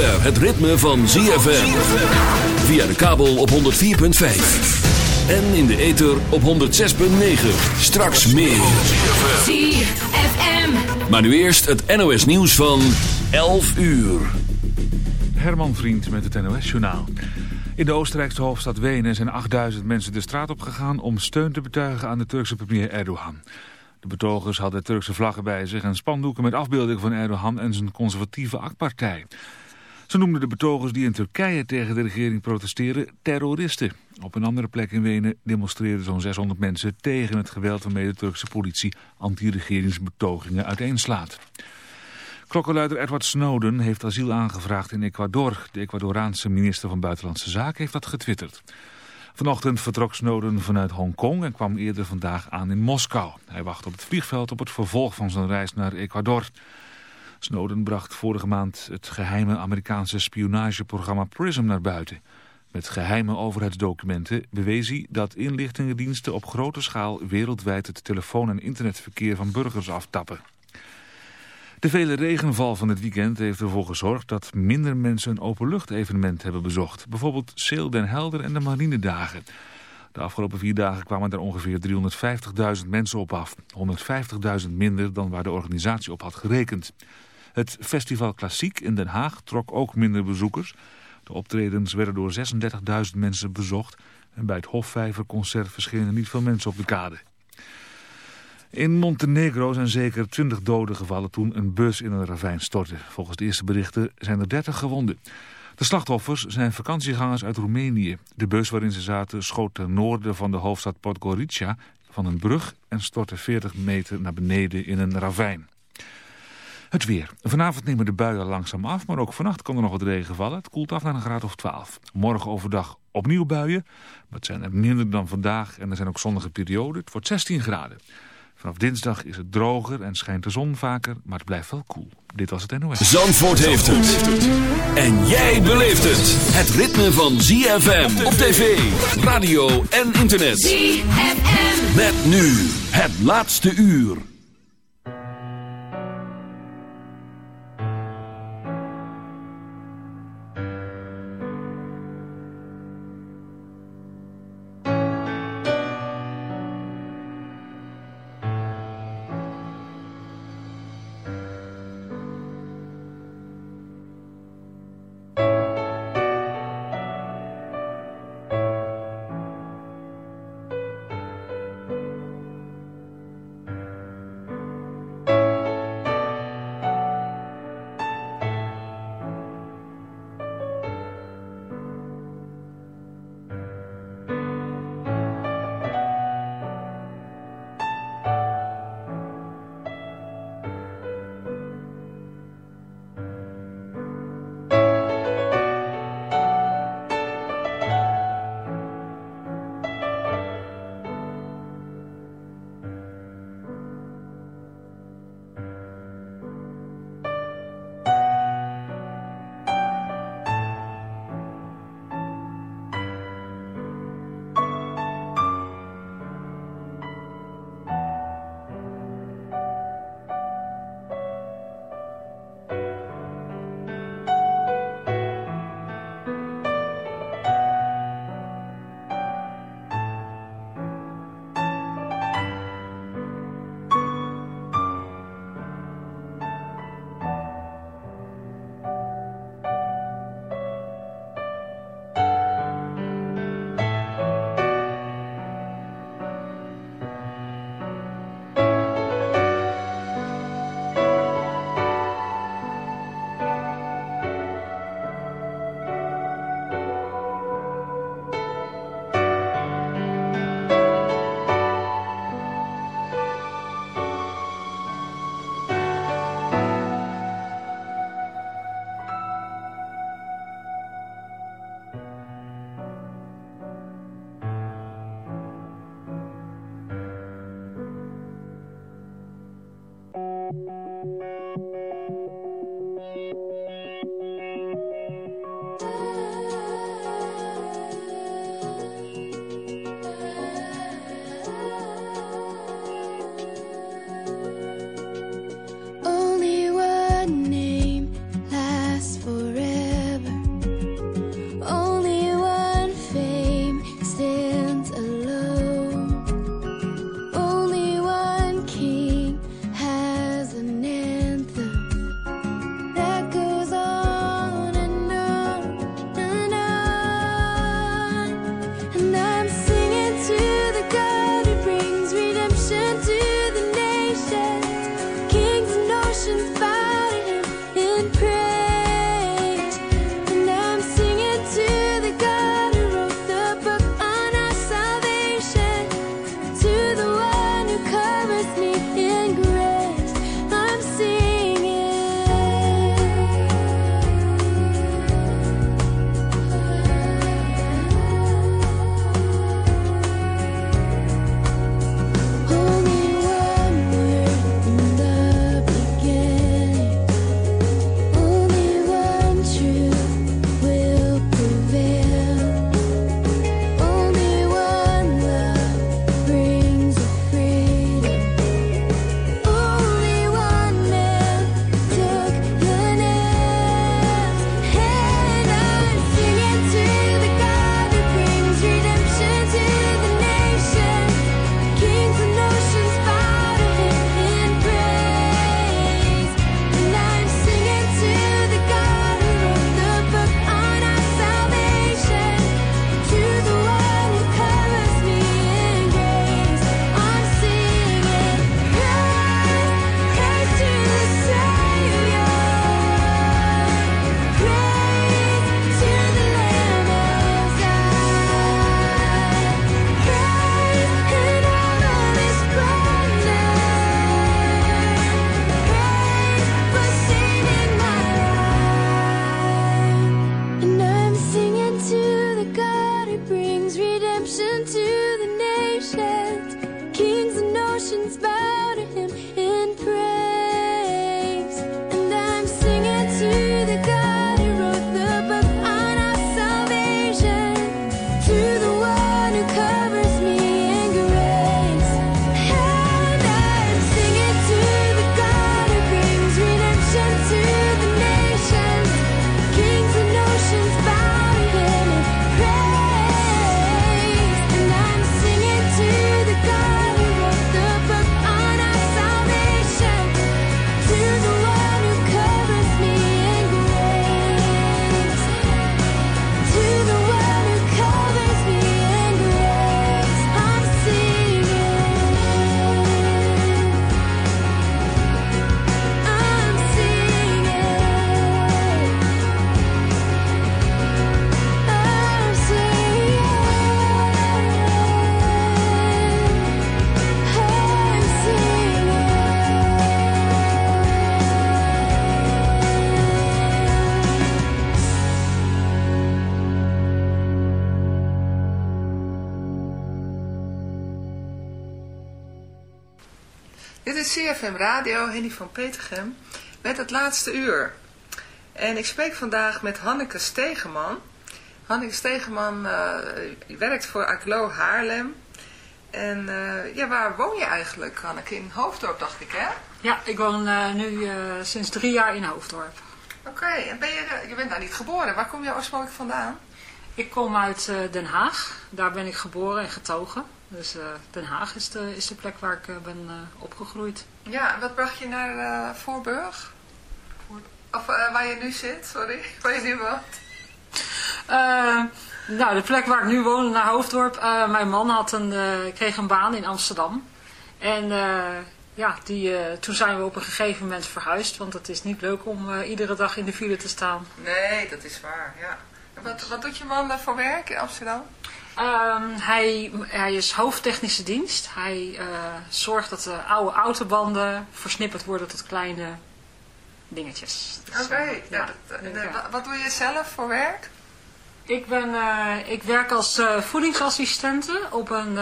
zover het ritme van ZFM. Via de kabel op 104.5. En in de ether op 106.9. Straks meer. ZFM. Maar nu eerst het NOS nieuws van 11 uur. Herman Vriend met het NOS-journaal. In de Oostenrijkse hoofdstad Wenen zijn 8000 mensen de straat op gegaan om steun te betuigen aan de Turkse premier Erdogan. De betogers hadden Turkse vlaggen bij zich en spandoeken met afbeeldingen van Erdogan en zijn conservatieve AK-partij. Ze noemden de betogers die in Turkije tegen de regering protesteren terroristen. Op een andere plek in Wenen demonstreerden zo'n 600 mensen tegen het geweld waarmee de Turkse politie anti-regeringsbetogingen uiteenslaat. Klokkenluider Edward Snowden heeft asiel aangevraagd in Ecuador. De Ecuadoraanse minister van Buitenlandse Zaken heeft dat getwitterd. Vanochtend vertrok Snowden vanuit Hongkong en kwam eerder vandaag aan in Moskou. Hij wacht op het vliegveld op het vervolg van zijn reis naar Ecuador. Snowden bracht vorige maand het geheime Amerikaanse spionageprogramma PRISM naar buiten. Met geheime overheidsdocumenten bewees hij dat inlichtingendiensten op grote schaal wereldwijd het telefoon- en internetverkeer van burgers aftappen. De vele regenval van het weekend heeft ervoor gezorgd dat minder mensen een openluchtevenement hebben bezocht. Bijvoorbeeld Seel den Helder en de Marinedagen. De afgelopen vier dagen kwamen er ongeveer 350.000 mensen op af. 150.000 minder dan waar de organisatie op had gerekend. Het Festival Klassiek in Den Haag trok ook minder bezoekers. De optredens werden door 36.000 mensen bezocht. En bij het Hofvijverconcert verschenen niet veel mensen op de kade. In Montenegro zijn zeker 20 doden gevallen toen een bus in een ravijn stortte. Volgens de eerste berichten zijn er 30 gewonden. De slachtoffers zijn vakantiegangers uit Roemenië. De bus waarin ze zaten schoot ten noorden van de hoofdstad Podgorica van een brug en stortte 40 meter naar beneden in een ravijn. Het weer. Vanavond nemen de buien langzaam af, maar ook vannacht kan er nog wat regen vallen. Het koelt af naar een graad of 12. Morgen overdag opnieuw buien, maar het zijn er minder dan vandaag en er zijn ook zonnige perioden. Het wordt 16 graden. Vanaf dinsdag is het droger en schijnt de zon vaker, maar het blijft wel koel. Dit was het NOS. Zandvoort heeft het. En jij beleeft het. Het ritme van ZFM op tv, radio en internet. ZFM. Met nu het laatste uur. Radio, Henny van Petergem, met het laatste uur. En ik spreek vandaag met Hanneke Stegeman. Hanneke Stegeman uh, werkt voor Aglo Haarlem. En uh, ja, waar woon je eigenlijk, Hanneke? In Hoofddorp, dacht ik, hè? Ja, ik woon uh, nu sinds drie jaar in Hoofddorp. Oké, en ben je, je bent daar niet geboren. Waar kom je oorspronkelijk vandaan? Ik kom uit Den Haag. Daar ben ik geboren en getogen. Dus uh, Den Haag is de, is de plek waar ik uh, ben opgegroeid. Ja, en wat bracht je naar Voorburg? Voor... Of waar je nu zit, sorry, waar je nu woont? nou, de plek waar ik nu woon, naar Hoofddorp. mijn man had een, kreeg een baan in Amsterdam. En ja, die, toen zijn we op een gegeven moment verhuisd. Want het is niet leuk om iedere dag in de file te staan. Nee, dat is waar, ja. Wat, wat doet je man voor werk in Amsterdam? Um, hij, hij is hoofdtechnische dienst. Hij uh, zorgt dat de oude autobanden versnipperd worden tot kleine dingetjes. Dus, Oké, okay. ja, ja. wat doe je zelf voor werk? Ik, ben, uh, ik werk als uh, voedingsassistente op een,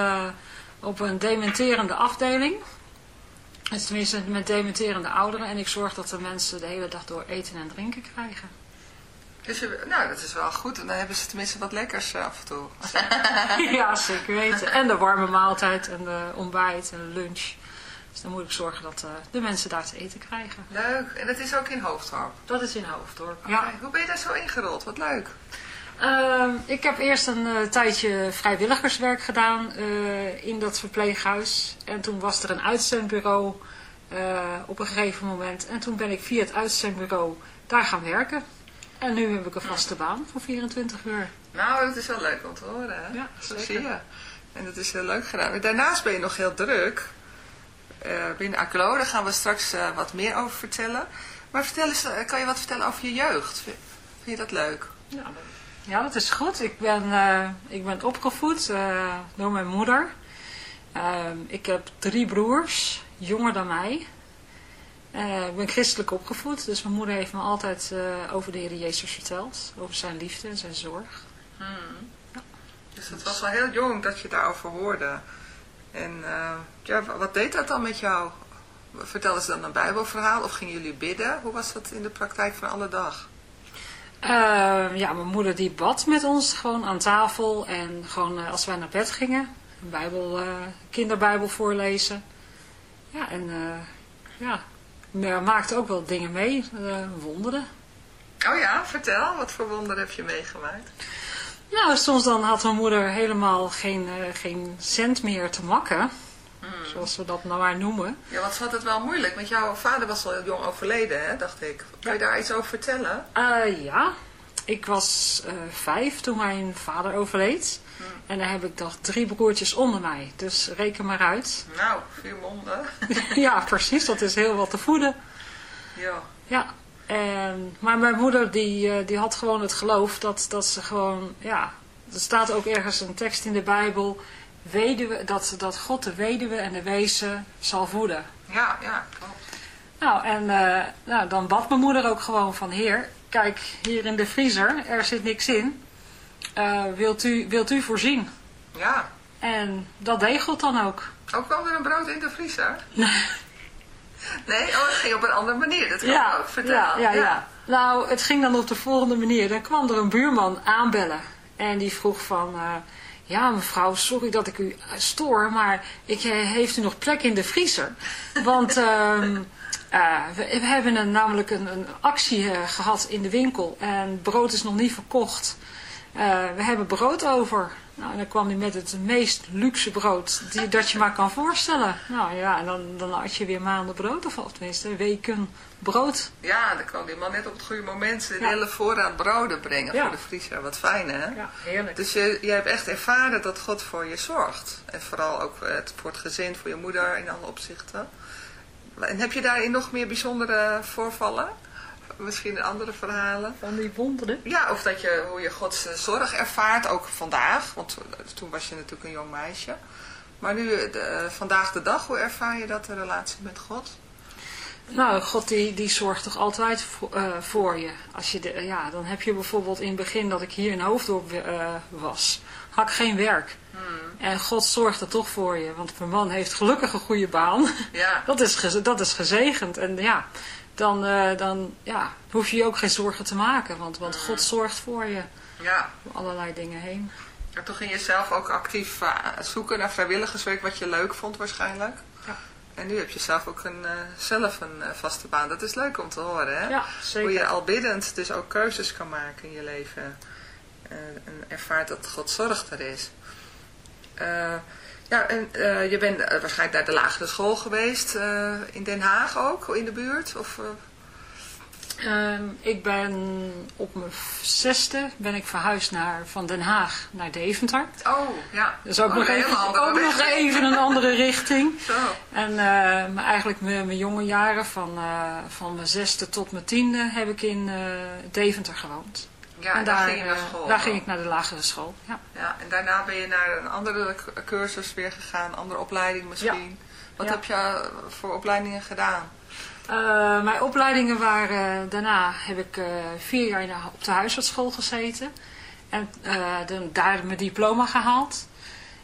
op een dementerende afdeling. Dus tenminste met dementerende ouderen. En ik zorg dat de mensen de hele dag door eten en drinken krijgen. Dus je, nou, dat is wel goed. En dan hebben ze tenminste wat lekkers uh, af en toe. ja, zeker weten. En de warme maaltijd en de ontbijt en de lunch. Dus dan moet ik zorgen dat uh, de mensen daar te eten krijgen. Leuk. En dat is ook in Hoofddorp? Dat is in Hoofddorp, okay. ja. Hoe ben je daar zo ingerold? Wat leuk. Uh, ik heb eerst een uh, tijdje vrijwilligerswerk gedaan in dat verpleeghuis. En toen was er een uitzendbureau op een gegeven moment. En toen ben ik via het uitzendbureau daar gaan werken. En nu heb ik een vaste baan voor 24 uur. Nou, dat is wel leuk om te horen. Hè? Ja, Zo zie je. En dat is heel leuk gedaan. Daarnaast ben je nog heel druk. Uh, binnen ACLO, daar gaan we straks uh, wat meer over vertellen. Maar vertel eens, uh, kan je wat vertellen over je jeugd? Vind, vind je dat leuk? Ja, ja, dat is goed. Ik ben, ik ben opgevoed door mijn moeder. Ehm, ik heb drie broers, jonger dan mij. Uh, ik ben christelijk opgevoed, dus mijn moeder heeft me altijd uh, over de Heer Jezus verteld. Over zijn liefde en zijn zorg. Hmm. Ja. Dus het was wel heel jong dat je daarover hoorde. En uh, ja, wat deed dat dan met jou? Vertelden ze dan een bijbelverhaal of gingen jullie bidden? Hoe was dat in de praktijk van alle dag? ja, mijn moeder die bad met ons gewoon aan tafel. En gewoon als wij naar bed gingen, een bijbel, kinderbijbel voorlezen. Ja, en ja, maar maakte ook wel dingen mee, uh, wonderen. Oh ja, vertel, wat voor wonderen heb je meegemaakt? Nou, soms dan had mijn moeder helemaal geen, uh, geen cent meer te makken. Hmm. Zoals we dat nou maar noemen. Ja, want ze had het wel moeilijk. Want jouw vader was al heel jong overleden, hè, dacht ik. Kan je daar iets over vertellen? Uh, ja, ik was vijf toen mijn vader overleed. En dan heb ik nog drie broertjes onder mij. Dus reken maar uit. Nou, vier monden. ja, precies. Dat is heel wat te voeden. Ja. Ja. En, maar mijn moeder die, eh, die had gewoon het geloof dat, dat ze gewoon... Ja, er staat ook ergens een tekst in de Bijbel... Weduwe, dat, dat God de weduwe en de wezen zal voeden. Ja, ja, klopt. Nou, en uh, nou, dan bad mijn moeder ook gewoon van... Heer, kijk, hier in de vriezer, er zit niks in uh, wilt, u, wilt u voorzien? Ja. En dat God dan ook. Ook kwam er een brood in de vriezer? Nee. Nee, oh, het ging op een andere manier. Dat kan ja, ook vertellen. Ja, ja, ja, Nou, het ging dan op de volgende manier. Dan kwam er een buurman aanbellen. En die vroeg van... Uh, ja, mevrouw, sorry dat ik u stoor, maar ik, uh, heeft u nog plek in de vriezer? Want uh, we, we, hebben een, namelijk een, een actie gehad in de winkel en brood is nog niet verkocht. Uh, we hebben brood over. Nou, en dan kwam hij met het meest luxe brood die, dat je maar kan voorstellen. Nou ja, en dan, dan had je weer maanden brood, of tenminste weken brood. Ja, dan kwam die man net op het goede moment de hele voorraad broden brengen voor de vriezer. Wat fijn, hè? Ja, heerlijk. Dus je, je hebt echt ervaren dat God voor je zorgt. En vooral ook het, voor het gezin, voor je moeder in alle opzichten. En heb je daarin nog meer bijzondere voorvallen? Misschien andere verhalen. Van die wonderen? Ja, of dat je, hoe je Gods eh, zorg ervaart, ook vandaag. Want toen was je natuurlijk een jong meisje. Maar nu, eh, de, eh, vandaag de dag, hoe ervaar je dat, de relatie met God? Nou, God die, die zorgt toch altijd voor, uh, voor je. Als je de, ja, dan heb je bijvoorbeeld in het begin dat ik hier in Hoofddorp uh, was, had ik geen werk. En God zorgt er toch voor je. Want mijn man heeft gelukkig een goede baan. Ja. Dat is, dat is gezegend. En ja, dan, eh, dan ja, hoef je je ook geen zorgen te maken. Want, want God zorgt voor je Ja. door allerlei dingen heen. En toen ging je zelf ook actief eh, zoeken naar vrijwilligerswerk wat je leuk vond waarschijnlijk. Ja. En nu heb je zelf ook een, eh, zelf een vaste baan. Dat is leuk om te horen, hè? Ja, Hoe zeker. je al biddend dus ook keuzes kan maken in je leven. En ervaart dat God zorgt er is. Ja, en eh, je bent eh, waarschijnlijk naar de lagere school geweest. eh, in Den Haag ook, in de buurt? Of, eh, Ehm, ik ben op mijn zesde ben ik verhuisd naar, van Den Haag naar Deventer. Oh, ja. Dus ook, Oh, nog, even, ook nog even een andere richting. Zo. En maar eigenlijk mijn, mijn jonge jaren, van, van mijn zesde tot mijn tiende, heb ik in Deventer gewoond. Ja, en en daar, ging je naar eh, school. daar ging ik naar de lagere school. Ja. Ja, en daarna ben je naar een andere cursus weer gegaan, andere opleiding misschien. Wat Ja. heb je eh, voor opleidingen gedaan? Eh, mijn opleidingen waren, daarna heb ik vier jaar op de huisartsschool gezeten. En dan, daar mijn diploma gehaald.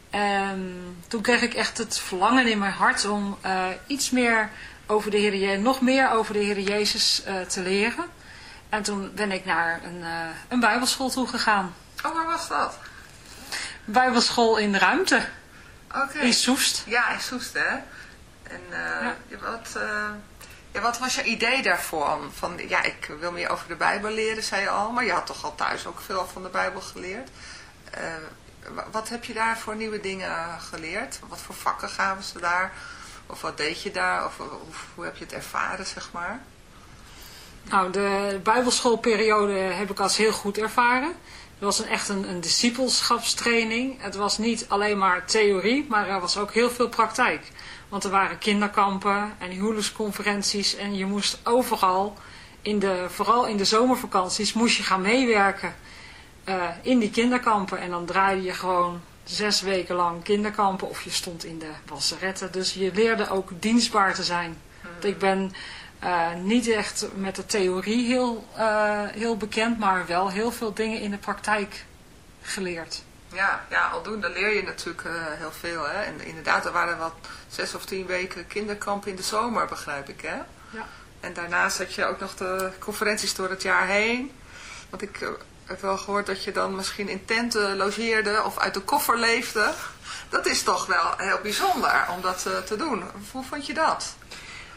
En toen kreeg ik echt het verlangen in mijn hart om iets meer over de Heer Je- nog meer over de Heer Jezus te leren. En toen ben ik naar een, eh, een bijbelschool toe gegaan. Oh, waar was dat? Bijbelschool in Ruimte, Oké. in Soest. Ja, in Soest, hè? En eh, Ja. wat, eh, ja, wat was je idee daarvoor? Van, ja, ik wil meer over de Bijbel leren, zei je al. Maar je had toch al thuis ook veel van de Bijbel geleerd. Wa- wat heb je daar voor nieuwe dingen geleerd? Wat voor vakken gaven ze daar? Of wat deed je daar? Of, hoe heb je het ervaren, zeg maar? Nou, de bijbelschoolperiode heb ik als heel goed ervaren. Het was een, echt een, discipelschapstraining. Het was niet alleen maar theorie, maar er was ook heel veel praktijk. Want er waren kinderkampen en huwelijksconferenties en je moest overal, in de, vooral in de zomervakanties, moest je gaan meewerken eh, in die kinderkampen. En dan draaide je gewoon zes weken lang kinderkampen of je stond in de wasseretten. Dus je leerde ook dienstbaar te zijn. Want Ik ben eh, niet echt met de theorie heel, eh, heel bekend, maar wel heel veel dingen in de praktijk geleerd. Ja, ja, aldoende leer je natuurlijk eh, heel veel. Hè? En inderdaad, er waren wat zes of tien weken kinderkamp in de zomer, begrijp ik. Hè? Ja. En daarnaast had je ook nog de conferenties door het jaar heen. Want ik heb wel gehoord dat je dan misschien in tenten logeerde of uit de koffer leefde. Dat is toch wel heel bijzonder om dat te doen. Hoe vond je dat?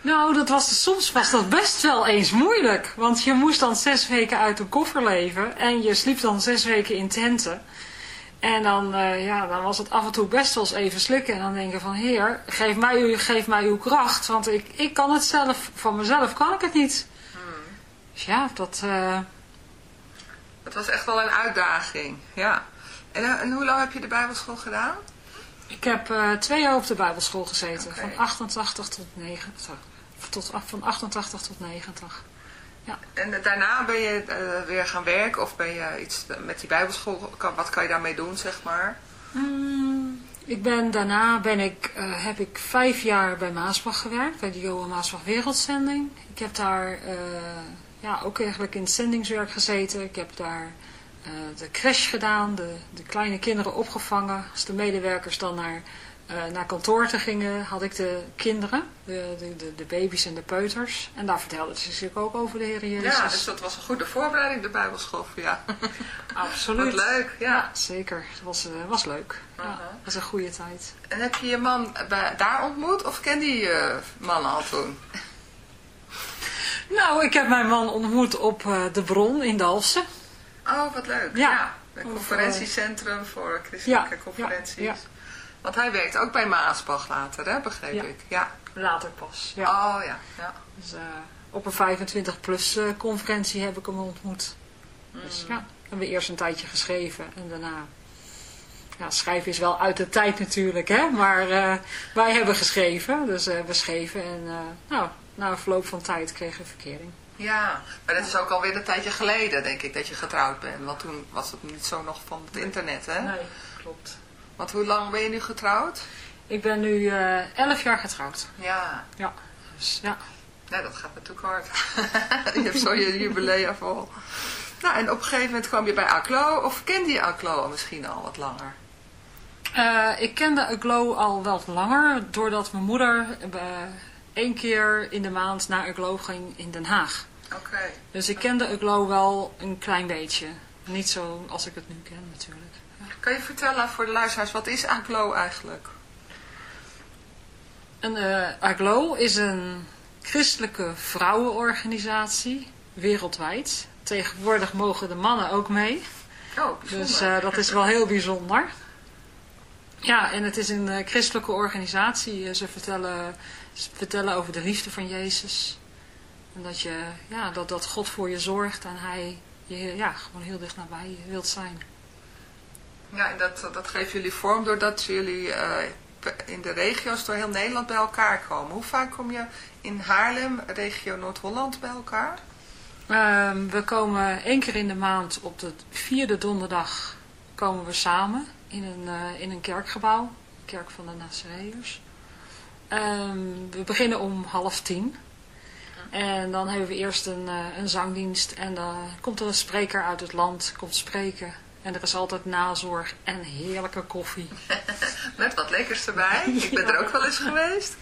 Nou, dat was, soms was dat best wel eens moeilijk. Want je moest dan zes weken uit de koffer leven. En je sliep dan zes weken in tenten. En dan, eh, ja, dan was het af en toe best wel eens even slikken. En dan denken van, heer, geef mij, uw, geef mij uw kracht. Want ik, ik kan het zelf, van mezelf kan ik het niet. Dus ja, dat... eh, Het was echt wel een uitdaging. Ja. En, eh, en hoe lang heb je de Bijbelschool gedaan? Ik heb eh, twee jaar op de bijbelschool gezeten. Van 88 tot 90. Tot, van 88 tot 90. En eh, daarna ben je eh, weer gaan werken of ben je iets met die bijbelschool, kan- wat kan je daarmee doen zeg maar? Mm, ik ben, daarna ben ik, eh, heb ik vijf jaar bij Maasbach gewerkt, bij de Johan Maasbach Wereldzending. Ik heb daar ja, ook eigenlijk in het zendingswerk gezeten. Ik heb daar de crash gedaan, de, de kleine kinderen opgevangen. Als de medewerkers dan naar, eh, naar kantoor te gingen, had ik de kinderen, de, de, de, baby's en de peuters. En daar vertelde ze zich ook over de Heer Jezus. Ja, dus dat was een goede voorbereiding de bijbelschool voor jou. Absoluut. Wat leuk, ja. Ja, zeker. Het was, eh, was leuk. Ja, Uh-huh. het was een goede tijd. En heb je je man bij, daar ontmoet of kende je je man al toen? Nou, ik heb mijn man ontmoet op eh, de Bron in Dalfsen. Oh, wat leuk. Ja. Een Of, conferentiecentrum voor christelijke Ja, conferenties. ja, ja. Want hij werkt ook bij Maasbach later, hè, begreep Ja. ik. Ja. Later pas. Ja. Oh ja. ja. Dus, eh, op een 25-plus eh, conferentie heb ik hem ontmoet. Dus ja, hebben we eerst een tijdje geschreven en daarna... Ja, schrijven is wel uit de tijd natuurlijk, hè. Maar eh, wij hebben geschreven, dus eh, we schreven en nou, na een verloop van tijd kregen we verkering. Ja, maar dat is ook alweer een tijdje geleden, denk ik, dat je getrouwd bent. Want toen was het niet zo nog van het internet, hè? Nee, klopt. Want hoe lang ben je nu getrouwd? Ik ben nu eh 11 jaar getrouwd. Ja, Ja, dus ja. nou, dat gaat natuurlijk hard. je hebt zo je jubileum vol. Nou, en op een gegeven moment kwam je bij Aclo, of kende je Aclo misschien al wat langer? Uh, ik kende Aglow al wel langer, doordat mijn moeder uh, één keer in de maand naar Aglow ging in Den Haag. Oké. Dus ik kende Aglow wel een klein beetje. Niet zo als ik het nu ken natuurlijk. Kan je vertellen voor de luisteraars, wat is Aglow eigenlijk? Een, uh, Aglow is een christelijke vrouwenorganisatie, wereldwijd. Tegenwoordig mogen de mannen ook mee. Oh, dus uh, dat is wel heel bijzonder. Ja, en het is een uh, christelijke organisatie. Ze vertellen, ze vertellen over de liefde van Jezus. En dat, je, ja, dat, dat God voor je zorgt en hij je ja, gewoon heel dicht nabij wilt zijn. Ja, en dat, dat geeft jullie vorm doordat jullie uh, in de regio's door heel Nederland bij elkaar komen. Hoe vaak kom je in Haarlem, regio Noord-Holland, bij elkaar? Uh, we komen één keer in de maand op de vierde donderdag komen we samen in een, uh, in een kerkgebouw, de kerk van de Nazareërs. Um, we beginnen om half tien. En dan hebben we eerst een, uh, een zangdienst en dan komt er een spreker uit het land, komt spreken. En er is altijd nazorg en heerlijke koffie. Met wat lekkers erbij. Ik ben er ook wel eens geweest.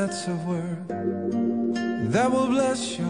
that's a word that will bless you.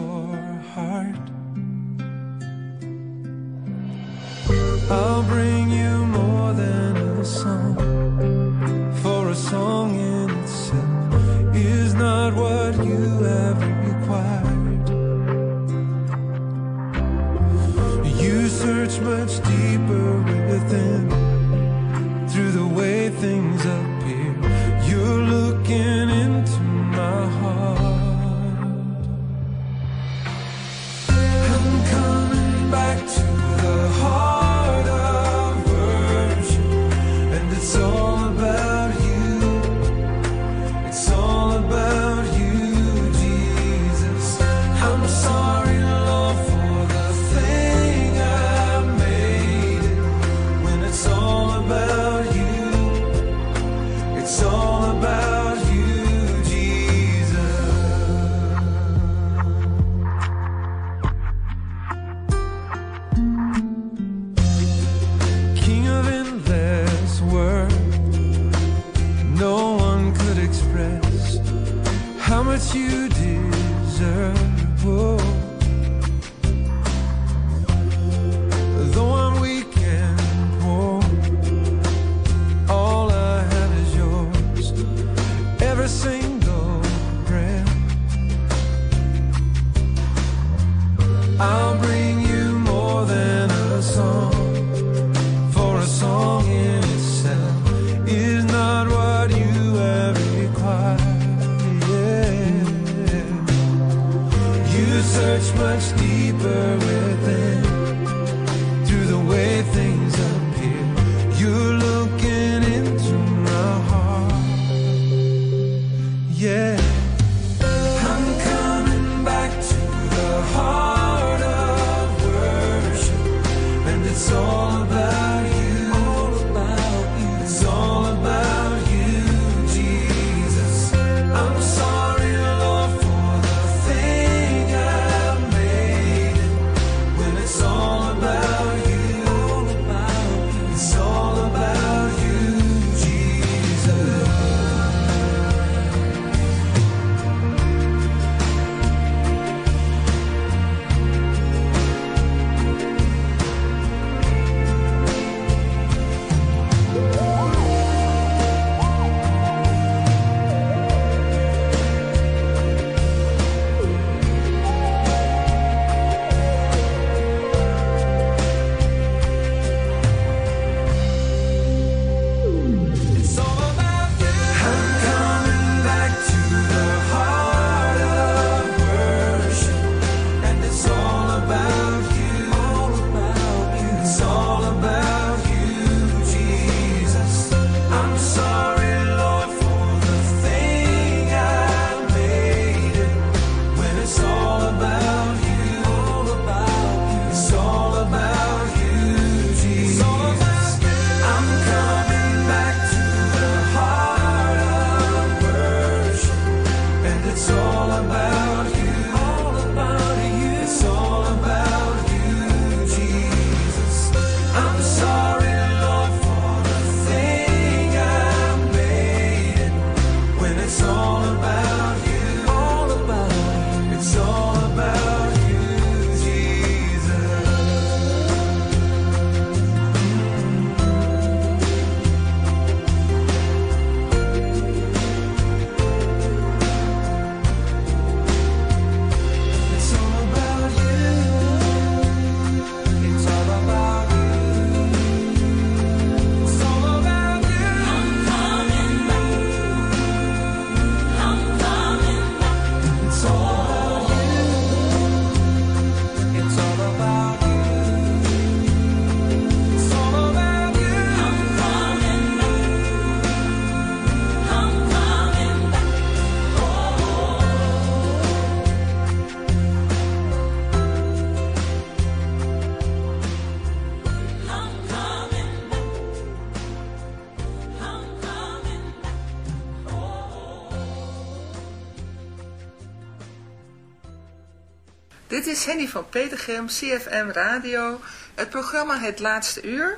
Henny van Petergem, CFM Radio. Het programma Het Laatste Uur.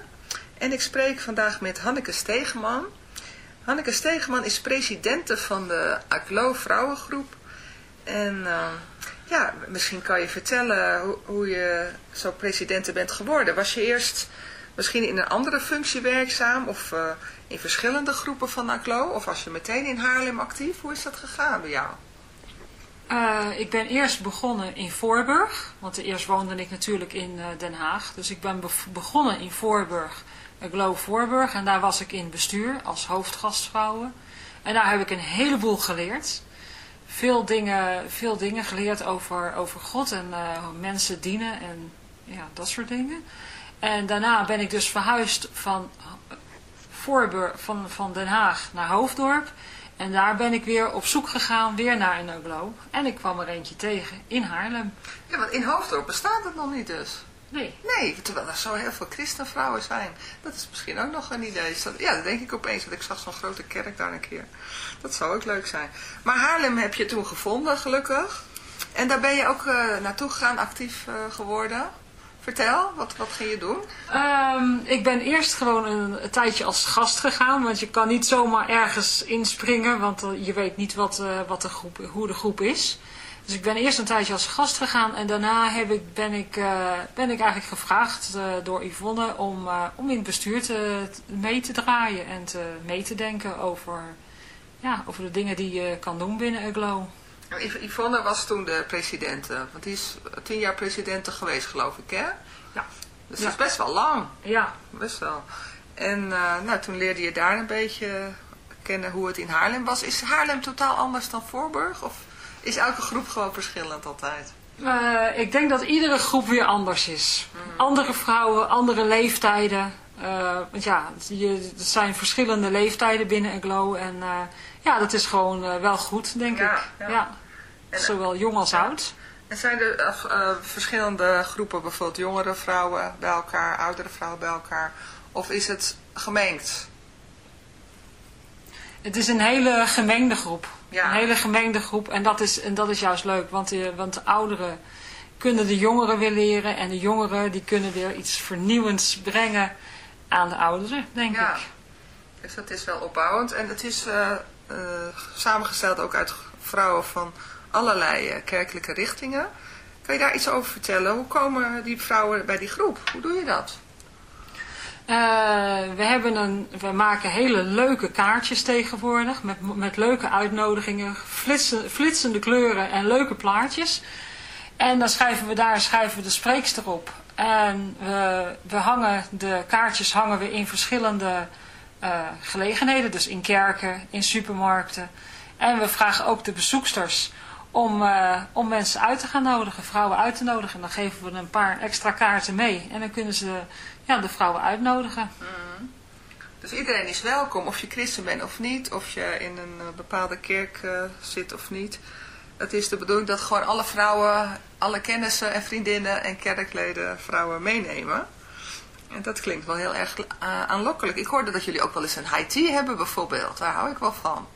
En ik spreek vandaag met Hanneke Stegeman. Hanneke Stegeman is presidente van de ACLO Vrouwengroep. En eh, ja, misschien kan je vertellen hoe, hoe je zo presidente bent geworden. Was je eerst misschien in een andere functie werkzaam of eh, in verschillende groepen van ACLO? Of was je meteen in Haarlem actief? Hoe is dat gegaan bij jou? Eh, ik ben eerst begonnen in Voorburg, want eerst woonde ik natuurlijk in eh, Den Haag. Dus ik ben begonnen in Voorburg, uh, Glow Voorburg, en daar was ik in bestuur als hoofdgastvrouwen. En daar heb ik een heleboel geleerd. Veel dingen, veel dingen geleerd over, over God en eh, mensen dienen en ja, dat soort dingen. En daarna ben ik dus verhuisd van, Voorburg, van, van Den Haag naar Hoofddorp. En daar ben ik weer op zoek gegaan, weer naar een Oglo. En ik kwam er eentje tegen in Haarlem. Ja, want in Hoofddorp bestaat het nog niet dus. Nee. Nee, terwijl er zo heel veel christenvrouwen zijn. Dat is misschien ook nog een idee. Ja, dat denk ik opeens, want ik zag zo'n grote kerk daar een keer. Dat zou ook leuk zijn. Maar Haarlem heb je toen gevonden, gelukkig. En daar ben je ook eh, naartoe gegaan, actief eh, geworden. Vertel, wat, wat ging je doen? Ehm, ik ben eerst gewoon een, tijdje als gast gegaan, want je kan niet zomaar ergens inspringen, want eh, je weet niet wat, eh, wat de groep, hoe de groep is. Dus ik ben eerst een tijdje als gast gegaan en daarna heb ik, ben, ik, eh, ben ik eigenlijk gevraagd door Yvonne om, om in het bestuur te, mee te draaien en te, mee te denken over, ja, over de dingen die je kan doen binnen Aglo. Nou, Yv- Yvonne was toen de president, eh, want die is tien jaar president geweest, geloof ik, hè? Ja. Dus Ja. dat is best wel lang. Ja, Best wel. En eh, nou, toen leerde je daar een beetje kennen hoe het in Haarlem was. Is Haarlem totaal anders dan Voorburg? Of is elke groep gewoon verschillend altijd? Eh, ik denk dat iedere groep weer anders is. Andere vrouwen, andere leeftijden. Eh, want ja, je, er zijn verschillende leeftijden binnen een glow. En eh, ja, dat is gewoon eh, wel goed, denk Ja, ik. ja. Ja. En- Zowel jong als oud. En zijn er eh, eh, verschillende groepen, bijvoorbeeld jongere vrouwen bij elkaar, oudere vrouwen bij elkaar? Of is het gemengd? Het is een hele gemengde groep. Ja. Een hele gemengde groep. En dat is, en dat is juist leuk. Want de, want de ouderen kunnen de jongeren weer leren. En de jongeren die kunnen weer iets vernieuwends brengen aan de ouderen, denk Ja. ik. Dus dat is wel opbouwend. En het is eh, eh, samengesteld ook uit vrouwen van allerlei eh, kerkelijke richtingen. Kan je daar iets over vertellen? Hoe komen die vrouwen bij die groep? Hoe doe je dat? Eh, we, hebben een, we maken hele leuke kaartjes tegenwoordig. Met, met leuke uitnodigingen. Flitsen, flitsende kleuren en leuke plaatjes. En dan schrijven we daar schrijven we de spreekster op. En we, we hangen, de kaartjes hangen we in verschillende eh, gelegenheden. Dus in kerken, in supermarkten. En we vragen ook de bezoeksters om, eh, om mensen uit te gaan nodigen. Vrouwen uit te nodigen. En dan geven we een paar extra kaarten mee. En dan kunnen ze ja, de vrouwen uitnodigen. Dus iedereen is welkom, of je christen bent of niet, of je in een eh, bepaalde kerk eh, zit of niet. Het is de bedoeling dat gewoon alle vrouwen, alle kennissen en vriendinnen en kerkleden vrouwen meenemen. En dat klinkt wel heel erg eh, aanlokkelijk. Ik hoorde dat jullie ook wel eens een high tea hebben bijvoorbeeld. Daar hou ik wel van.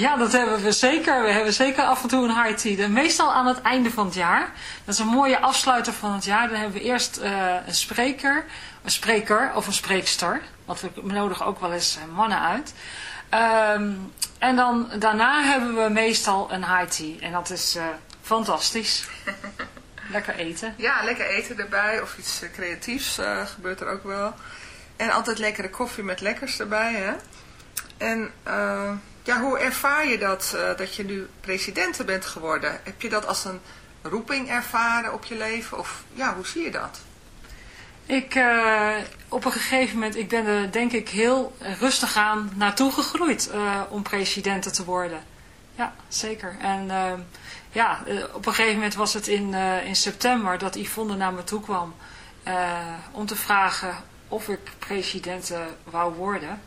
Ja, dat hebben we zeker. We hebben zeker af en toe een high tea. En meestal aan het einde van het jaar. Dat is een mooie afsluiter van het jaar. Dan hebben we eerst eh, een spreker, een spreker of een spreekster. Want we nodigen ook wel eens eh, mannen uit. Ehm, en dan daarna hebben we meestal een high tea. En dat is eh, fantastisch. Lekker eten. Ja, lekker eten erbij of iets creatiefs gebeurt er ook wel. En altijd lekkere koffie met lekkers erbij, hè. En eh, ja, hoe ervaar je dat, eh, dat je nu president bent geworden? Heb je dat als een roeping ervaren op je leven? Of ja, hoe zie je dat? Ik, eh, op een gegeven moment, ik ben er denk ik heel rustig aan naartoe gegroeid eh, om president te worden. Ja, zeker. En ja, op een gegeven moment was het in, in september dat Yvonne naar me toe kwam om te vragen of ik president wou worden.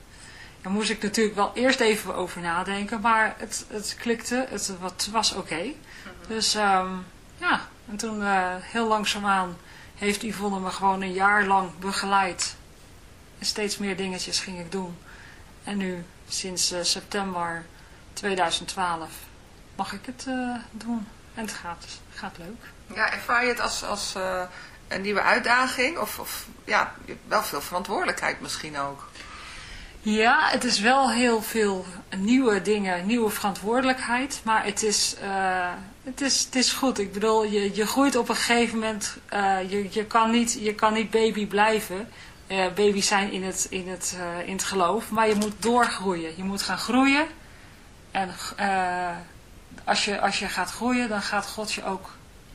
Daar moest ik natuurlijk wel eerst even over nadenken, maar het, het klikte, het, was oké. Dus ehm, ja, en toen eh, heel langzaamaan heeft Yvonne me gewoon een jaar lang begeleid. En steeds meer dingetjes ging ik doen. En nu, sinds eh, september 2012, mag ik het eh, doen. En het gaat, gaat leuk. Ja, ervaar je het als, als een nieuwe uitdaging? Of, of ja, wel veel verantwoordelijkheid misschien ook. Ja, het is wel heel veel nieuwe dingen, nieuwe verantwoordelijkheid. Maar het is, eh, het is, het is goed. Ik bedoel, je, je groeit op een gegeven moment. eh, je, je, kan niet, je kan niet baby blijven. eh, baby zijn in het, in, het, in het geloof. Maar je moet doorgroeien. Je moet gaan groeien. En als, je, als je gaat groeien, dan gaat God je ook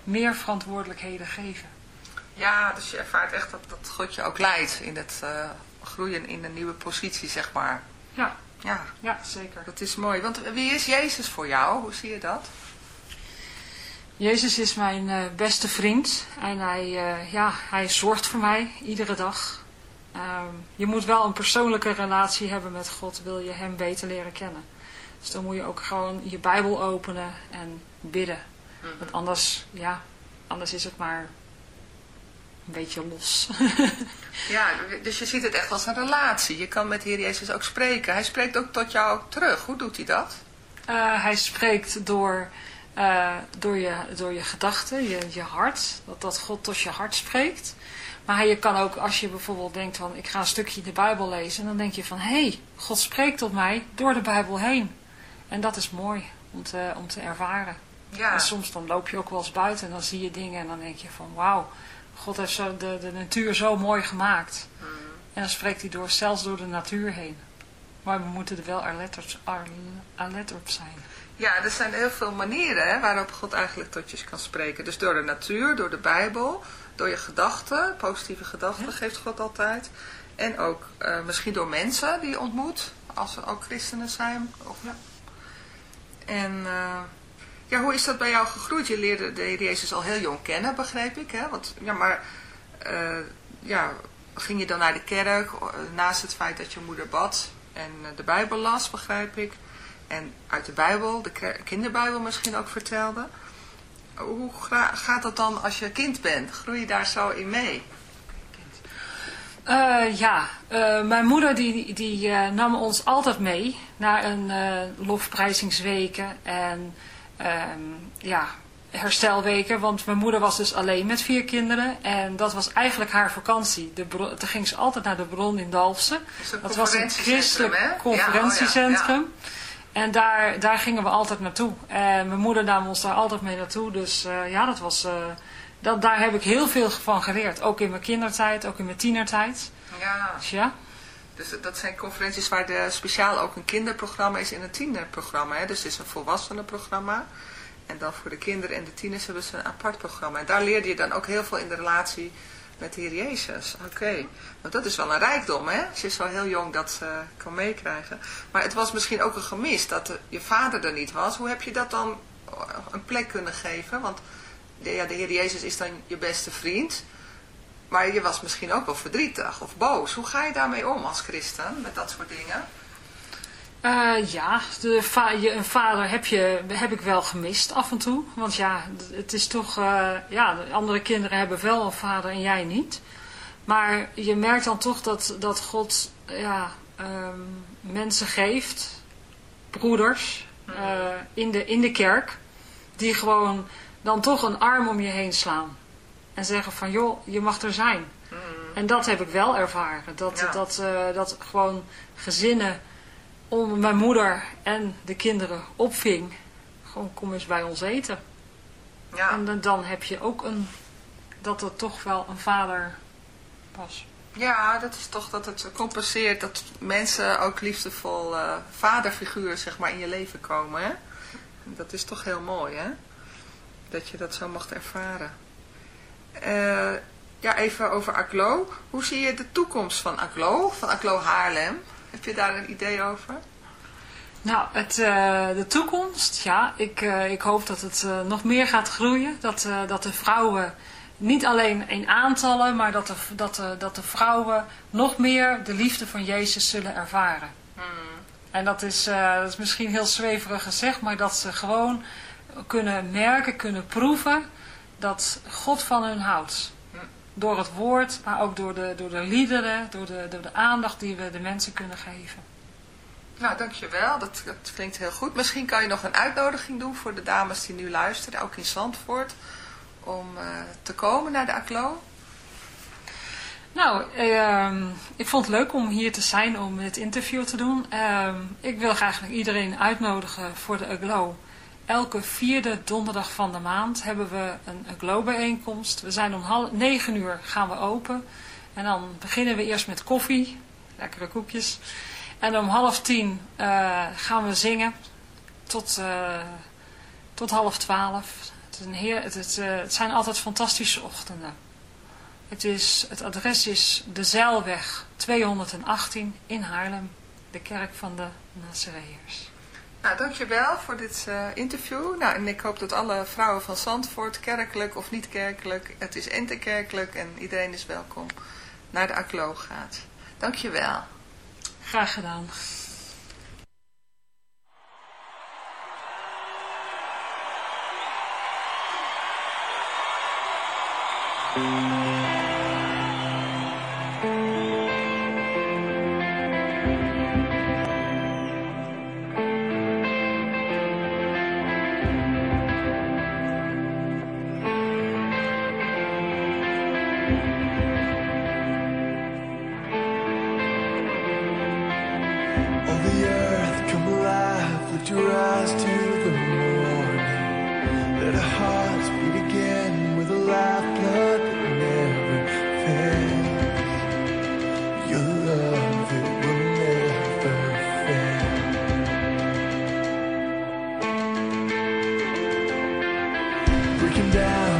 meer verantwoordelijkheden geven. Ja, dus je ervaart echt dat, dat God je ook leidt in het groeien in een nieuwe positie, zeg maar. Ja, Ja, ja zeker. dat is mooi. Want wie is Jezus voor jou? Hoe zie je dat? Jezus is mijn eh, beste vriend en hij, eh, ja, hij zorgt voor mij iedere dag. Ehm, je moet wel een persoonlijke relatie hebben met God, wil je hem beter leren kennen. Dus dan moet je ook gewoon je Bijbel openen en bidden. Want anders, ja, anders is het maar een beetje los. Ja, dus je ziet het echt als een relatie. Je kan met de Heer Jezus ook spreken. Hij spreekt ook tot jou terug. Hoe doet hij dat? Eh, hij spreekt door, eh, door, je, door je gedachten, je, je hart. Dat, dat God tot je hart spreekt. Maar je kan ook, als je bijvoorbeeld denkt van ik ga een stukje de Bijbel lezen. Dan denk je van hé, hey, God spreekt tot mij door de Bijbel heen. En dat is mooi om te, om te ervaren. Ja, En soms dan loop je ook wel eens buiten en dan zie je dingen en dan denk je van wauw. God heeft zo de, de natuur zo mooi gemaakt. En dan spreekt hij door, zelfs door de natuur heen. Maar we moeten er wel alert op, alert op zijn. ja, er zijn heel veel manieren hè, waarop God eigenlijk tot je kan spreken. Dus door de natuur, door de Bijbel, door je gedachten. Positieve gedachten geeft God altijd. En ook eh, misschien door mensen die je ontmoet. Als ze ook christenen zijn. Of, ja. En eh, ja, hoe is dat bij jou gegroeid? Je leerde de Heer Jezus al heel jong kennen, begreep ik. Hè? Want, ja, maar eh, ja, ging je dan naar de kerk eh, naast het feit dat je moeder bad en eh, de Bijbel las, begrijp ik. En uit de Bijbel, de kinderbijbel misschien ook vertelde. Hoe gaat dat dan als je kind bent? Groei je daar zo in mee? Ja, mijn moeder die, die nam ons altijd mee naar een lofprijzingsweken en ehm, ja, herstelweken. Want mijn moeder was dus alleen met vier kinderen en dat was eigenlijk haar vakantie. De bron, toen ging ze altijd naar de bron in Dalfsen. Dat was een christelijk hè? Ja, oh ja, conferentiecentrum. En daar, daar gingen we altijd naartoe. En mijn moeder nam ons daar altijd mee naartoe. Dus eh, ja, dat was, eh, dat, daar heb ik heel veel van geleerd. Ook in mijn kindertijd, ook in mijn tienertijd. Ja, Dus ja, dus dat zijn conferenties waar de, speciaal ook een kinderprogramma is en een tienerprogramma. Hè? Dus het is een volwassenenprogramma. En dan voor de kinderen en de tieners hebben ze een apart programma. En daar leerde je dan ook heel veel in de relatie met de Heer Jezus. Oké, want dat is wel een rijkdom, hè? Als je zo heel jong dat eh, kan meekrijgen. Maar het was misschien ook een gemis dat je vader er niet was. Hoe heb je dat dan eh, een plek kunnen geven? Want ja, de Heer Jezus is dan je beste vriend. Maar je was misschien ook wel verdrietig of boos. Hoe ga je daarmee om als christen, met dat soort dingen? Eh, ja de va je, een vader heb, je, heb ik wel gemist af en toe. Want ja, het is toch, eh, ja, de andere kinderen hebben wel een vader en jij niet. Maar je merkt dan toch dat, dat God ja, ehm, mensen geeft, broeders, eh, in, de, in de kerk, die gewoon dan toch een arm om je heen slaan. En zeggen van, joh, je mag er zijn. En dat heb ik wel ervaren. Dat, Ja. dat, eh, dat gewoon gezinnen om mijn moeder en de kinderen opving. Gewoon kom eens bij ons eten. Ja. En dan, dan heb je ook een, dat er toch wel een vader was. Ja, dat is toch dat het compenseert dat mensen ook liefdevol eh, vaderfiguren zeg maar in je leven komen. Hè? Dat is toch heel mooi hè? Dat je dat zo mocht ervaren. Eh, ja, even over Aklo. Hoe zie je de toekomst van Aklo, van Aklo Haarlem? Heb je daar een idee over? Nou, het, eh, de toekomst, ja, ik, eh, ik hoop dat het nog meer gaat groeien. Dat, dat de vrouwen, niet alleen in aantallen, maar dat de, dat, de, dat de vrouwen nog meer de liefde van Jezus zullen ervaren. En dat is, dat is misschien heel zweverig gezegd, maar dat ze gewoon kunnen merken, kunnen proeven dat God van hun houdt. Door het woord, maar ook door de, door de liederen, door de, door de aandacht die we de mensen kunnen geven. Nou, dankjewel. Dat, dat klinkt heel goed. Misschien kan je nog een uitnodiging doen voor de dames die nu luisteren, ook in Zandvoort, om eh, te komen naar de Aklo. Nou, ehm, ik vond het leuk om hier te zijn om dit interview te doen. Ehm, ik wil eigenlijk iedereen uitnodigen voor de Aglow. Elke vierde donderdag van de maand hebben we een Aglow bijeenkomst. We zijn om half, negen uur gaan we open. En dan beginnen we eerst met koffie, lekkere koekjes. En om half tien eh, gaan we zingen tot, eh, tot half twaalf. Het, is een het, eh, het zijn altijd fantastische ochtenden. Het, is, het adres is de Zeilweg 218 in Haarlem, de kerk van de Nazareërs. Nou, dankjewel voor dit eh, interview. Nou, en ik hoop dat alle vrouwen van Zandvoort, kerkelijk of niet kerkelijk, het is interkerkelijk en iedereen is welkom, naar de Aklo gaat. Dankjewel. Graag gedaan. broken down.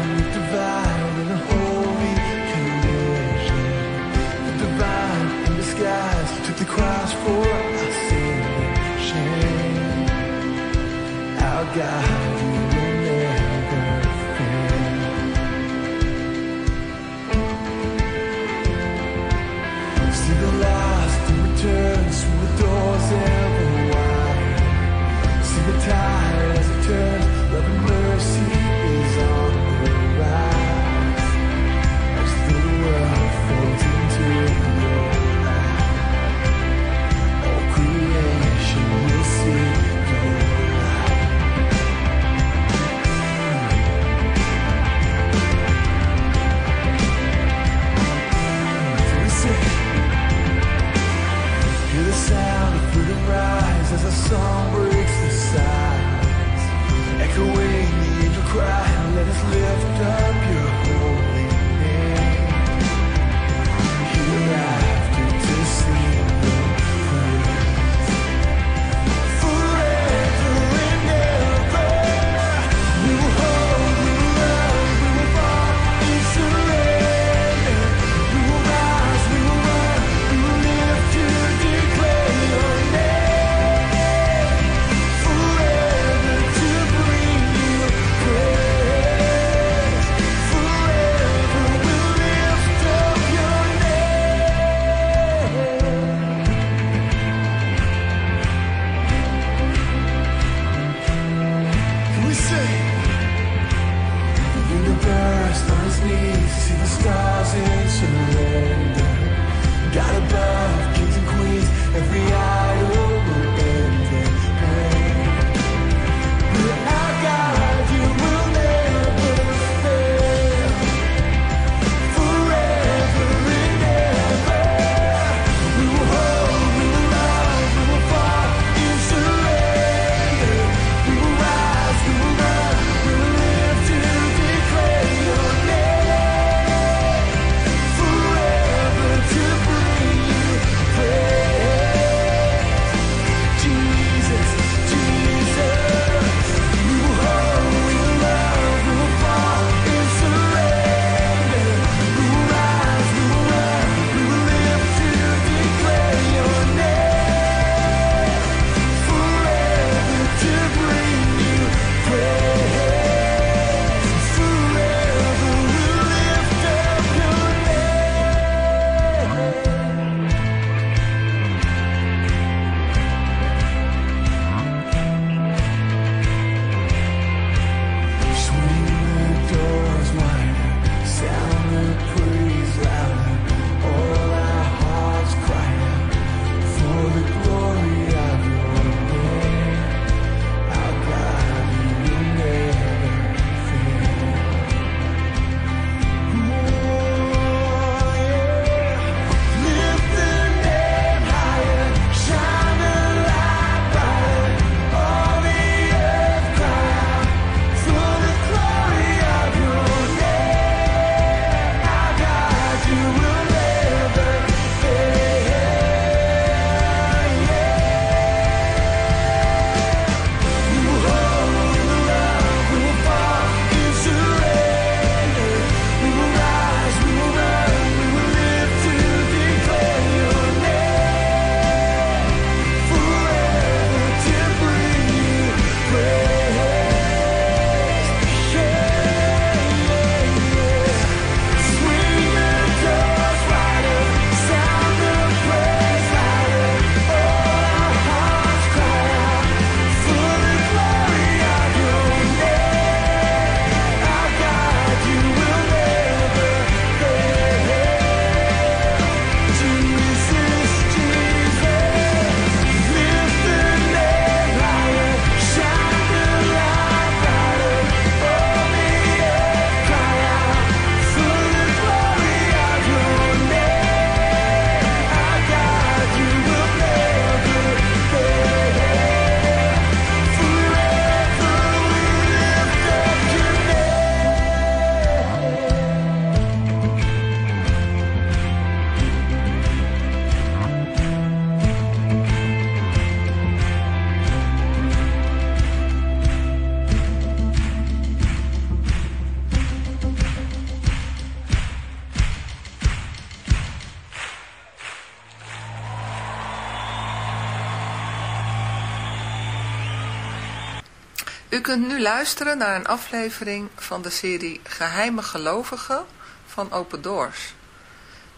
Kunt nu luisteren naar een aflevering van de serie Geheime Gelovigen van Open Doors.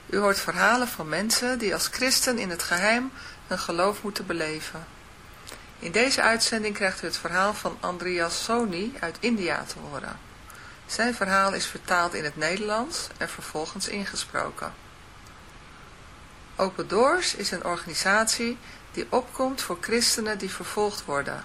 U hoort verhalen van mensen die als christen in het geheim hun geloof moeten beleven. In deze uitzending krijgt u het verhaal van Andreas Soni uit India te horen. Zijn verhaal is vertaald in het Nederlands en vervolgens ingesproken. Open Doors is een organisatie die opkomt voor christenen die vervolgd worden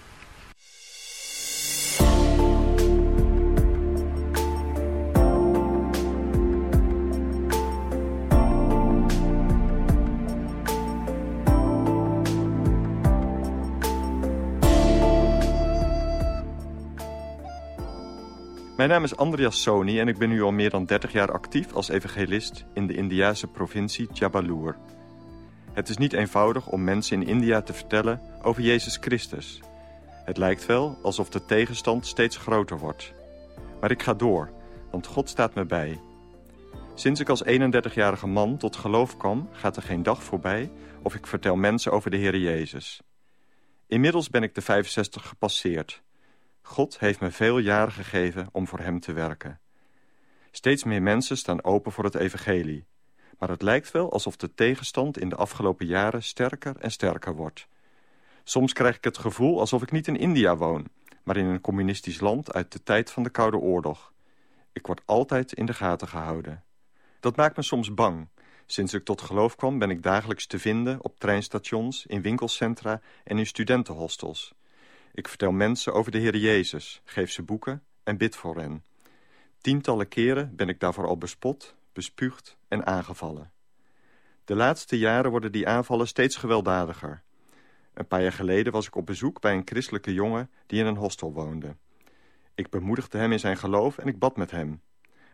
Mijn naam is Andreas Soni en ik ben nu al meer dan 30 jaar actief als evangelist in de Indiase provincie Jabalur. Het is niet eenvoudig om mensen in India te vertellen over Jezus Christus. Het lijkt wel alsof de tegenstand steeds groter wordt. Maar ik ga door, want God staat me bij. Sinds ik als 31-jarige man tot geloof kwam, gaat er geen dag voorbij of ik vertel mensen over de Heer Jezus. Inmiddels ben ik de 65 gepasseerd. God heeft me veel jaren gegeven om voor hem te werken. Steeds meer mensen staan open voor het evangelie. Maar het lijkt wel alsof de tegenstand in de afgelopen jaren sterker en sterker wordt. Soms krijg ik het gevoel alsof ik niet in India woon, maar in een communistisch land uit de tijd van de Koude Oorlog. Ik word altijd in de gaten gehouden. Dat maakt me soms bang. Sinds ik tot geloof kwam ben ik dagelijks te vinden op treinstations, in winkelcentra en in studentenhostels. Ik vertel mensen over de Heer Jezus, geef ze boeken en bid voor hen. Tientallen keren ben ik daarvoor al bespot, bespuugd en aangevallen. De laatste jaren worden die aanvallen steeds gewelddadiger. Een paar jaar geleden was ik op bezoek bij een christelijke jongen die in een hostel woonde. Ik bemoedigde hem in zijn geloof en ik bad met hem.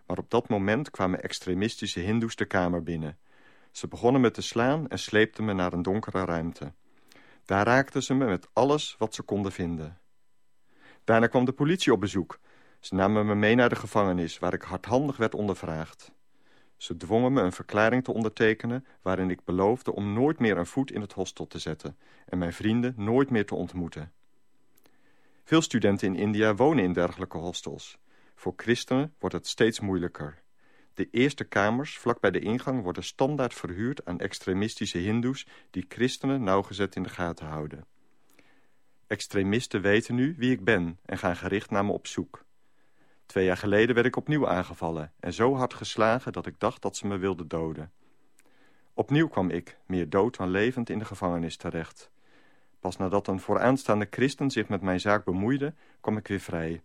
Maar op dat moment kwamen extremistische hindoes de kamer binnen. Ze begonnen me te slaan en sleepten me naar een donkere ruimte. Daar raakten ze me met alles wat ze konden vinden. Daarna kwam de politie op bezoek. Ze namen me mee naar de gevangenis, waar ik hardhandig werd ondervraagd. Ze dwongen me een verklaring te ondertekenen... waarin ik beloofde om nooit meer een voet in het hostel te zetten... en mijn vrienden nooit meer te ontmoeten. Veel studenten in India wonen in dergelijke hostels. Voor christenen wordt het steeds moeilijker. De eerste kamers vlak bij de ingang worden standaard verhuurd aan extremistische hindoes die christenen nauwgezet in de gaten houden. Extremisten weten nu wie ik ben en gaan gericht naar me op zoek. Twee jaar geleden werd ik opnieuw aangevallen en zo hard geslagen dat ik dacht dat ze me wilden doden. Opnieuw kwam ik, meer dood dan levend, in de gevangenis terecht. Pas nadat een vooraanstaande christen zich met mijn zaak bemoeide, kwam ik weer vrij.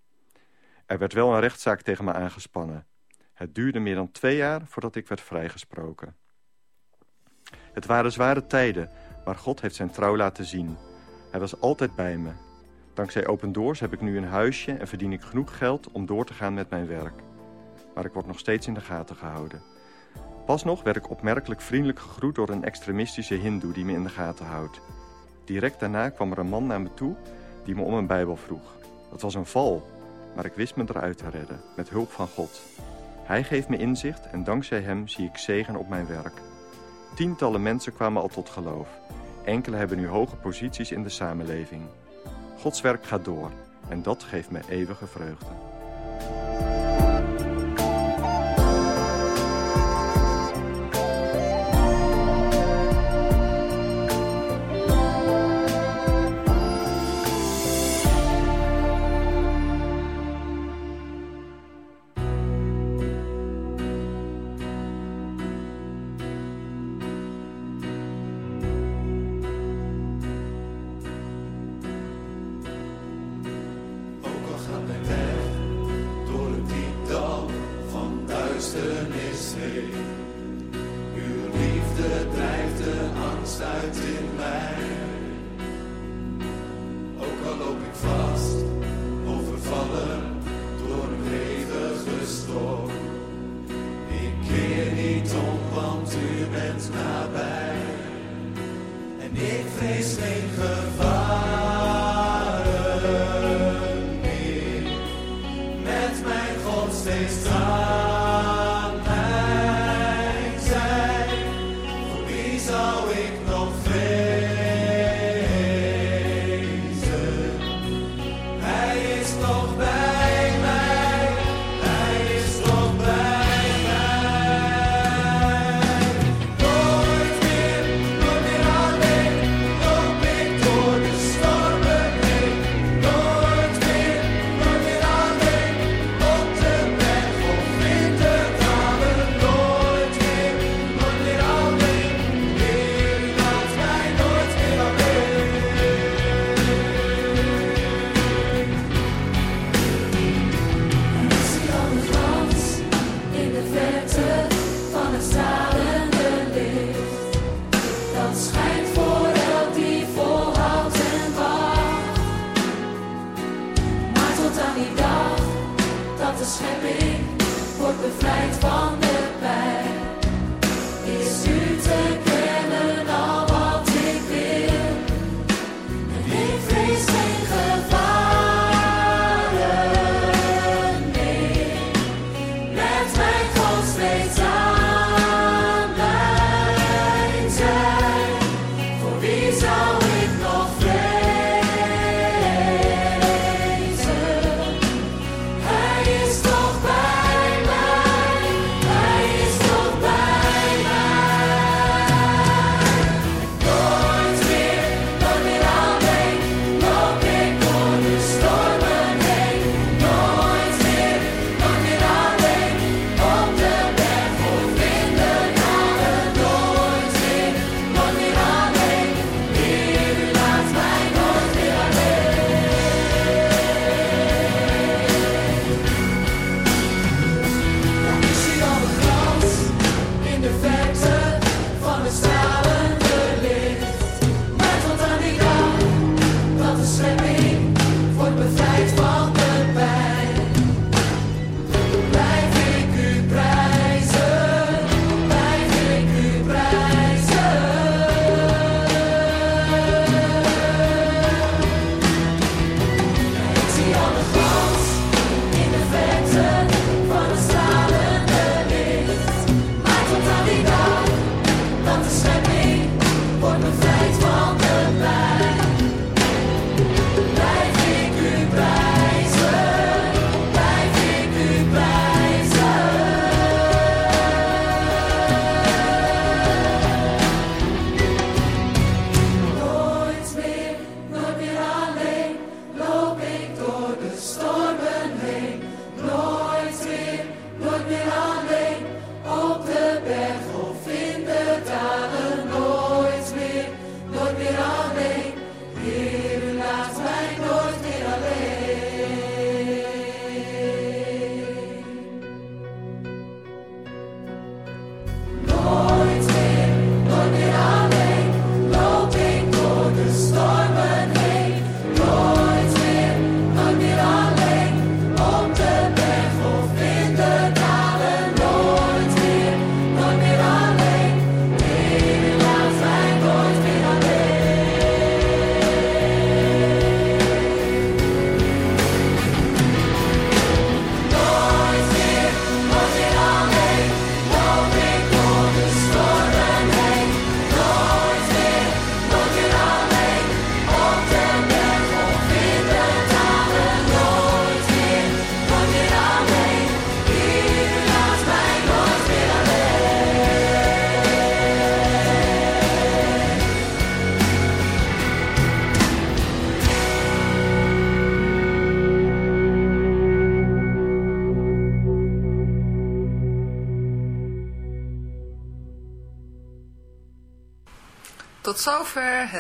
Er werd wel een rechtszaak tegen me aangespannen. Het duurde meer dan twee jaar voordat ik werd vrijgesproken. Het waren zware tijden, maar God heeft zijn trouw laten zien. Hij was altijd bij me. Dankzij Open Doors heb ik nu een huisje en verdien ik genoeg geld om door te gaan met mijn werk. Maar ik word nog steeds in de gaten gehouden. Pas nog werd ik opmerkelijk vriendelijk gegroet door een extremistische hindoe die me in de gaten houdt. Direct daarna kwam er een man naar me toe die me om een bijbel vroeg. Het was een val, maar ik wist me eruit te redden, met hulp van God. Hij geeft me inzicht en dankzij hem zie ik zegen op mijn werk. Tientallen mensen kwamen al tot geloof. Enkele hebben nu hoge posities in de samenleving. Gods werk gaat door en dat geeft me eeuwige vreugde. Van duisternis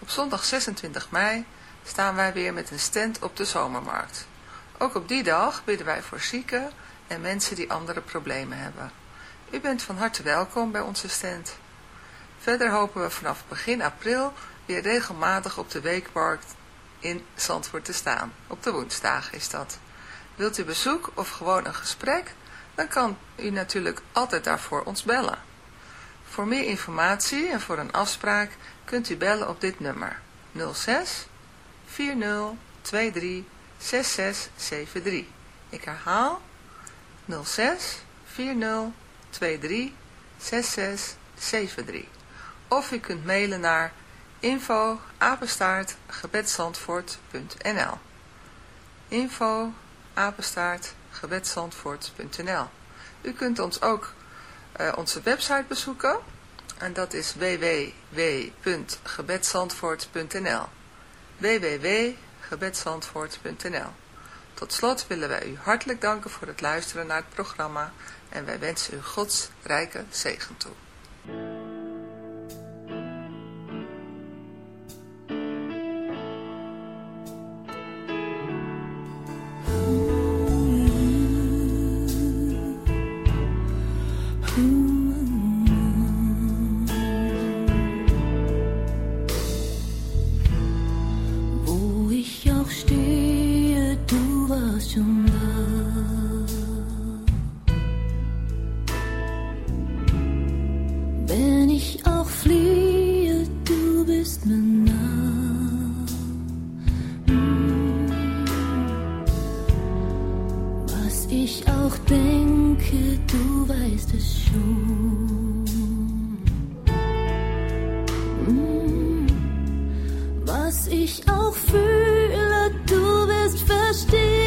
Op zondag 26 mei staan wij weer met een stand op de zomermarkt. Ook op die dag bidden wij voor zieken en mensen die andere problemen hebben. U bent van harte welkom bij onze stand. Verder hopen we vanaf begin april weer regelmatig op de weekmarkt in Zandvoort te staan. Op de woensdag is dat. Wilt u bezoek of gewoon een gesprek? Dan kan u natuurlijk altijd daarvoor ons bellen. Voor meer informatie en voor een afspraak kunt u bellen op dit nummer. 06 40 23 6673. Ik herhaal. 06 40 23 6673. Of u kunt mailen naar info apenstaart gebedsandvoort.nl info U kunt ons ook uh, onze website bezoeken en dat is www.gebedsandvoort.nl www.gebedsandvoort.nl Tot slot willen wij u hartelijk danken voor het luisteren naar het programma en wij wensen u Gods rijke zegen toe. Denke, du weißt es schon. Mm. Was ich auch fühle, du wirst verstehen.